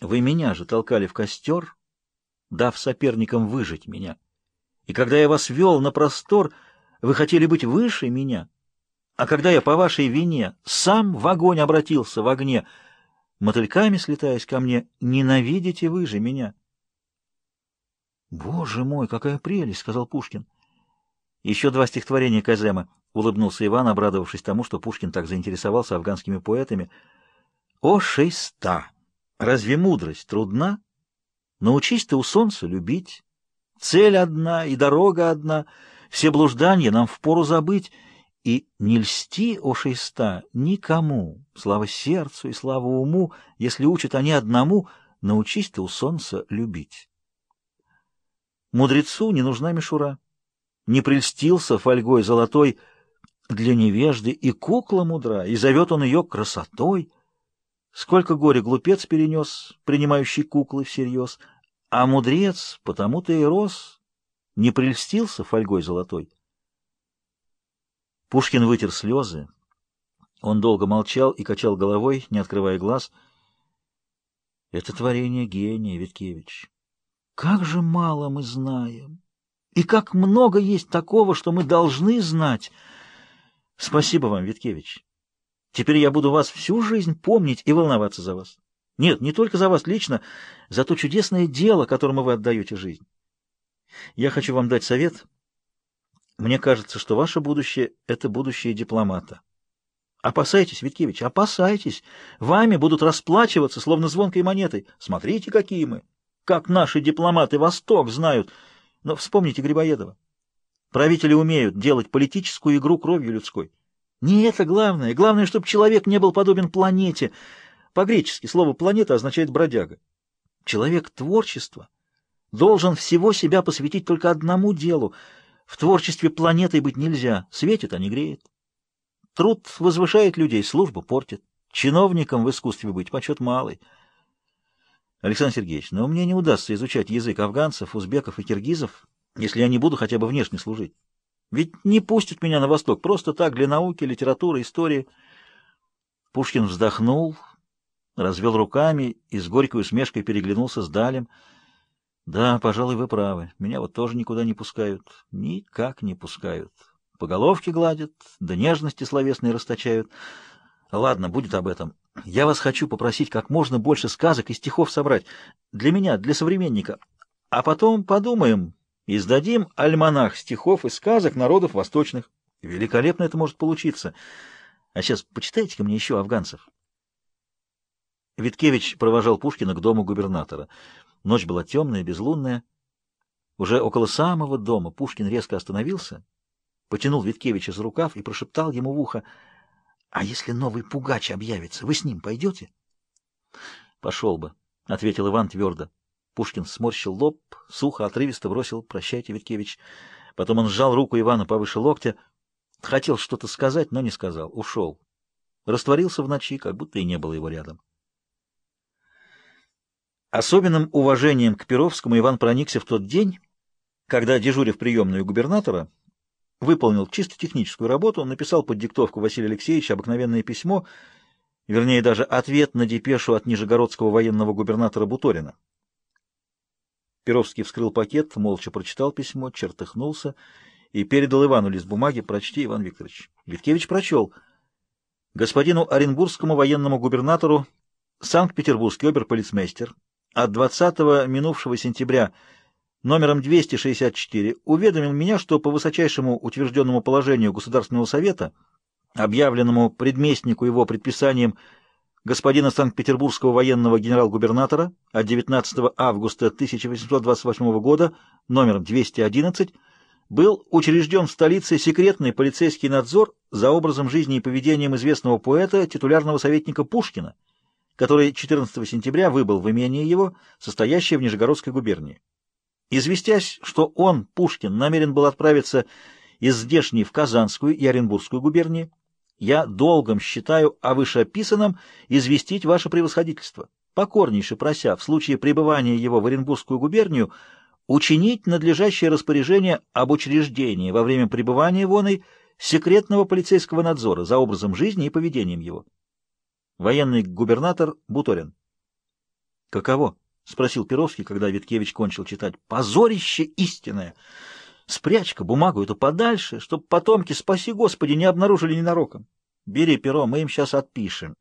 Вы меня же толкали в костер, дав соперникам выжить меня. И когда я вас вел на простор, вы хотели быть выше меня. А когда я по вашей вине сам в огонь обратился, в огне, мотыльками слетаясь ко мне, ненавидите вы же меня. — Боже мой, какая прелесть! — сказал Пушкин. — Еще два стихотворения Казема, — улыбнулся Иван, обрадовавшись тому, что Пушкин так заинтересовался афганскими поэтами. — О, шеста! Разве мудрость трудна? Научись ты у солнца любить. Цель одна и дорога одна, все блуждания нам впору забыть. И не льсти, о шеста, никому, слава сердцу и слава уму, если учат они одному, научись ты у солнца любить. Мудрецу не нужна мишура. Не прельстился фольгой золотой для невежды, и кукла мудра, и зовет он ее красотой — Сколько горе глупец перенес, принимающий куклы всерьез, а мудрец потому-то и рос, не прельстился фольгой золотой. Пушкин вытер слезы. Он долго молчал и качал головой, не открывая глаз. Это творение гения, Виткевич. Как же мало мы знаем! И как много есть такого, что мы должны знать! Спасибо вам, Виткевич. Теперь я буду вас всю жизнь помнить и волноваться за вас. Нет, не только за вас лично, за то чудесное дело, которому вы отдаете жизнь. Я хочу вам дать совет. Мне кажется, что ваше будущее — это будущее дипломата. Опасайтесь, Виткевич, опасайтесь. Вами будут расплачиваться, словно звонкой монетой. Смотрите, какие мы. Как наши дипломаты Восток знают. Но вспомните Грибоедова. Правители умеют делать политическую игру кровью людской. Не это главное. Главное, чтобы человек не был подобен планете. По-гречески слово «планета» означает «бродяга». Человек творчества должен всего себя посвятить только одному делу. В творчестве планетой быть нельзя. Светит, а не греет. Труд возвышает людей, служба портит. Чиновником в искусстве быть почет малый. Александр Сергеевич, но мне не удастся изучать язык афганцев, узбеков и киргизов, если я не буду хотя бы внешне служить. Ведь не пустят меня на восток, просто так, для науки, литературы, истории. Пушкин вздохнул, развел руками и с горькой усмешкой переглянулся с Далем. Да, пожалуй, вы правы, меня вот тоже никуда не пускают, никак не пускают. По головке гладят, да нежности словесные расточают. Ладно, будет об этом. Я вас хочу попросить как можно больше сказок и стихов собрать. Для меня, для современника. А потом подумаем, Издадим альманах стихов и сказок народов восточных. Великолепно это может получиться. А сейчас почитайте-ка мне еще афганцев. Виткевич провожал Пушкина к дому губернатора. Ночь была темная, безлунная. Уже около самого дома Пушкин резко остановился, потянул Виткевича за рукав и прошептал ему в ухо, «А если новый пугач объявится, вы с ним пойдете?» «Пошел бы», — ответил Иван твердо. Пушкин сморщил лоб, сухо, отрывисто бросил «Прощайте, Виткевич». Потом он сжал руку Ивана повыше локтя, хотел что-то сказать, но не сказал, ушел. Растворился в ночи, как будто и не было его рядом. Особенным уважением к Перовскому Иван проникся в тот день, когда, дежурив приемную губернатора, выполнил чисто техническую работу, написал под диктовку Василия Алексеевича обыкновенное письмо, вернее даже ответ на депешу от нижегородского военного губернатора Буторина. Перовский вскрыл пакет, молча прочитал письмо, чертыхнулся и передал Ивану лист бумаги «Прочти, Иван Викторович». Виткевич прочел. Господину Оренбургскому военному губернатору Санкт-Петербургский оберполицмейстер от 20 минувшего сентября номером 264 уведомил меня, что по высочайшему утвержденному положению Государственного совета, объявленному предместнику его предписанием господина Санкт-Петербургского военного генерал-губернатора от 19 августа 1828 года номером 211 был учрежден в столице секретный полицейский надзор за образом жизни и поведением известного поэта, титулярного советника Пушкина, который 14 сентября выбыл в имение его, состоящее в Нижегородской губернии. Известясь, что он, Пушкин, намерен был отправиться из здешней в Казанскую и Оренбургскую губернии, я долгом считаю а о вышеописанном известить ваше превосходительство. Покорнейше прося в случае пребывания его в Оренбургскую губернию учинить надлежащее распоряжение об учреждении во время пребывания воной секретного полицейского надзора за образом жизни и поведением его. Военный губернатор Буторин. «Каково?» — спросил Перовский, когда Виткевич кончил читать. «Позорище истинное!» Спрячь-ка бумагу эту подальше, чтобы потомки, спаси Господи, не обнаружили ненароком. Бери перо, мы им сейчас отпишем.